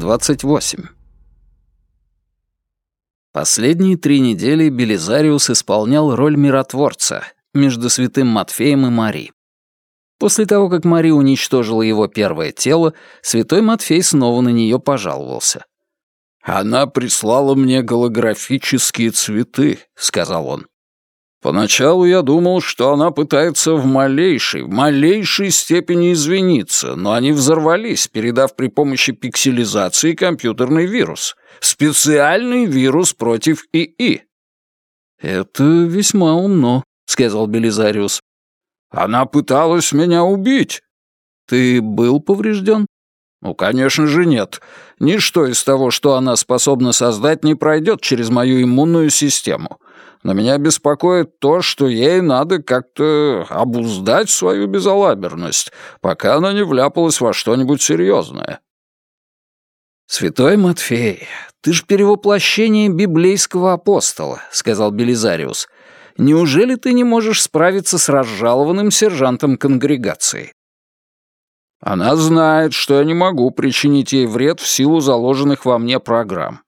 28. Последние три недели Белизариус исполнял роль миротворца между святым Матфеем и Мари. После того, как Мари уничтожила его первое тело, святой Матфей снова на нее пожаловался. «Она прислала мне голографические цветы», — сказал он. Поначалу я думал, что она пытается в малейшей, в малейшей степени извиниться, но они взорвались, передав при помощи пикселизации компьютерный вирус. Специальный вирус против ИИ. «Это весьма умно», — сказал Белизариус. «Она пыталась меня убить». «Ты был поврежден?» «Ну, конечно же, нет. Ничто из того, что она способна создать, не пройдет через мою иммунную систему но меня беспокоит то, что ей надо как-то обуздать свою безалаберность, пока она не вляпалась во что-нибудь серьезное. «Святой Матфей, ты ж перевоплощение библейского апостола», — сказал Белизариус. «Неужели ты не можешь справиться с разжалованным сержантом конгрегации?» «Она знает, что я не могу причинить ей вред в силу заложенных во мне программ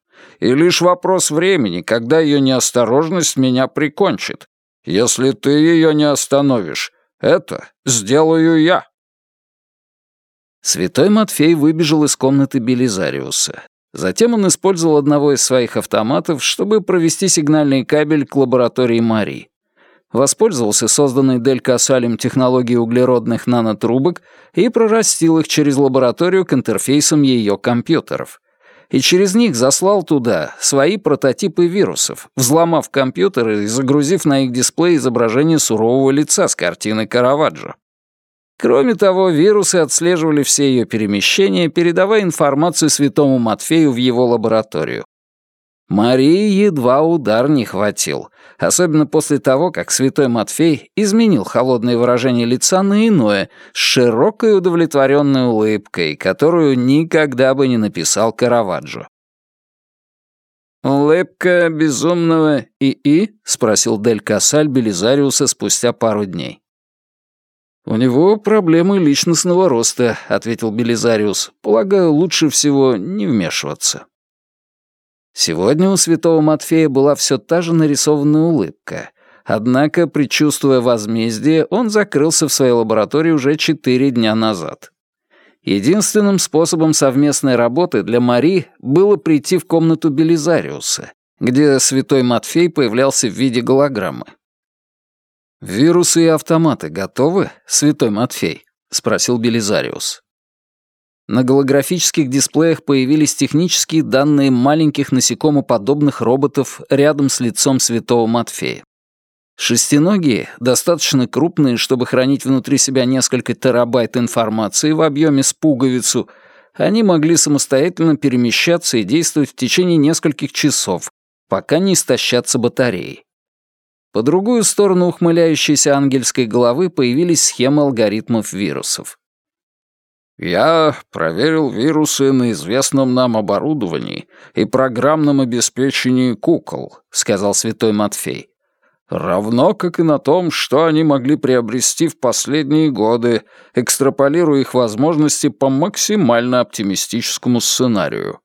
и лишь вопрос времени, когда ее неосторожность меня прикончит. Если ты ее не остановишь, это сделаю я». Святой Матфей выбежал из комнаты Белизариуса. Затем он использовал одного из своих автоматов, чтобы провести сигнальный кабель к лаборатории Мари. Воспользовался созданной Дель Кассалем технологией углеродных нанотрубок и прорастил их через лабораторию к интерфейсам ее компьютеров и через них заслал туда свои прототипы вирусов, взломав компьютеры и загрузив на их дисплей изображение сурового лица с картины Караваджо. Кроме того, вирусы отслеживали все ее перемещения, передавая информацию святому Матфею в его лабораторию. Марии едва удар не хватил, особенно после того, как святой Матфей изменил холодное выражение лица на иное, с широкой удовлетворенной улыбкой, которую никогда бы не написал Караваджо. «Улыбка безумного ИИ?» — спросил Дель Кассаль Белизариуса спустя пару дней. «У него проблемы личностного роста», — ответил Белизариус. «Полагаю, лучше всего не вмешиваться». Сегодня у святого Матфея была все та же нарисованная улыбка. Однако, предчувствуя возмездие, он закрылся в своей лаборатории уже четыре дня назад. Единственным способом совместной работы для Мари было прийти в комнату Белизариуса, где святой Матфей появлялся в виде голограммы. «Вирусы и автоматы готовы, святой Матфей?» — спросил Белизариус. На голографических дисплеях появились технические данные маленьких насекомоподобных роботов рядом с лицом святого Матфея. Шестиногие, достаточно крупные, чтобы хранить внутри себя несколько терабайт информации в объеме с пуговицу, они могли самостоятельно перемещаться и действовать в течение нескольких часов, пока не истощатся батареи. По другую сторону ухмыляющейся ангельской головы появились схемы алгоритмов вирусов. Я проверил вирусы на известном нам оборудовании и программном обеспечении кукол, сказал святой Матфей. Равно как и на том, что они могли приобрести в последние годы, экстраполируя их возможности по максимально оптимистическому сценарию.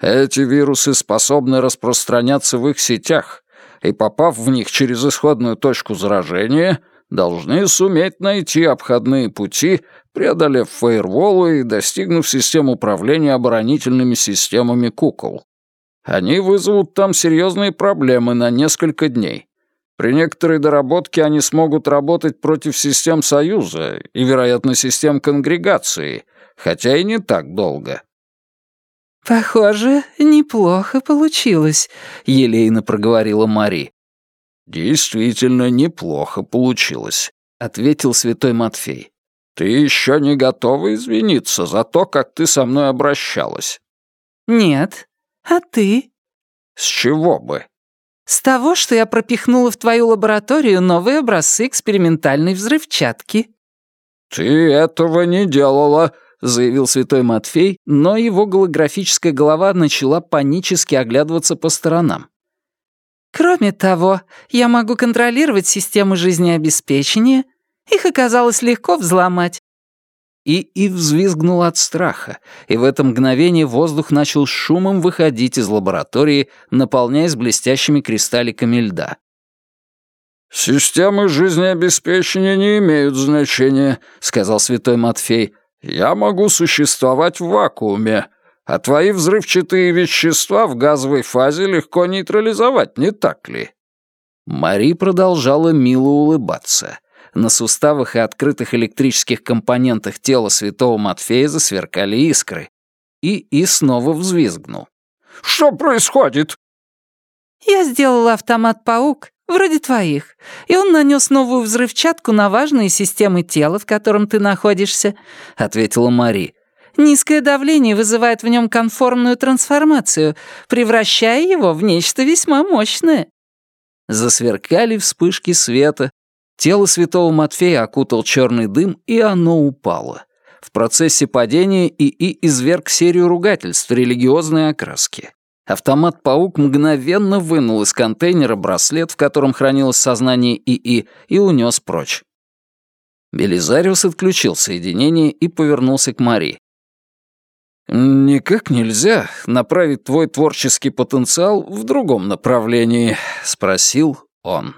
Эти вирусы способны распространяться в их сетях, и, попав в них через исходную точку заражения, должны суметь найти обходные пути, преодолев фаерволы и достигнув систем управления оборонительными системами кукол. Они вызовут там серьезные проблемы на несколько дней. При некоторой доработке они смогут работать против систем Союза и, вероятно, систем конгрегации, хотя и не так долго. «Похоже, неплохо получилось», — елейно проговорила Мари. «Действительно неплохо получилось», — ответил святой Матфей. «Ты еще не готова извиниться за то, как ты со мной обращалась?» «Нет. А ты?» «С чего бы?» «С того, что я пропихнула в твою лабораторию новые образцы экспериментальной взрывчатки». «Ты этого не делала», — заявил святой Матфей, но его голографическая голова начала панически оглядываться по сторонам. Кроме того, я могу контролировать системы жизнеобеспечения. Их оказалось легко взломать. ИИ взвизгнул от страха, и в это мгновение воздух начал шумом выходить из лаборатории, наполняясь блестящими кристалликами льда. «Системы жизнеобеспечения не имеют значения», — сказал святой Матфей. «Я могу существовать в вакууме, а твои взрывчатые вещества в газовой фазе легко нейтрализовать, не так ли?» Мари продолжала мило улыбаться. На суставах и открытых электрических компонентах тела святого Матфея засверкали искры. И И снова взвизгнул. «Что происходит?» «Я сделала автомат-паук, вроде твоих, и он нанес новую взрывчатку на важные системы тела, в котором ты находишься», — ответила Мари. «Низкое давление вызывает в нем конформную трансформацию, превращая его в нечто весьма мощное». Засверкали вспышки света, Тело святого Матфея окутал черный дым, и оно упало. В процессе падения ИИ изверг серию ругательств религиозной окраски. Автомат-паук мгновенно вынул из контейнера браслет, в котором хранилось сознание ИИ, и унес прочь. Белизариус отключил соединение и повернулся к Мари. «Никак нельзя направить твой творческий потенциал в другом направлении?» — спросил он.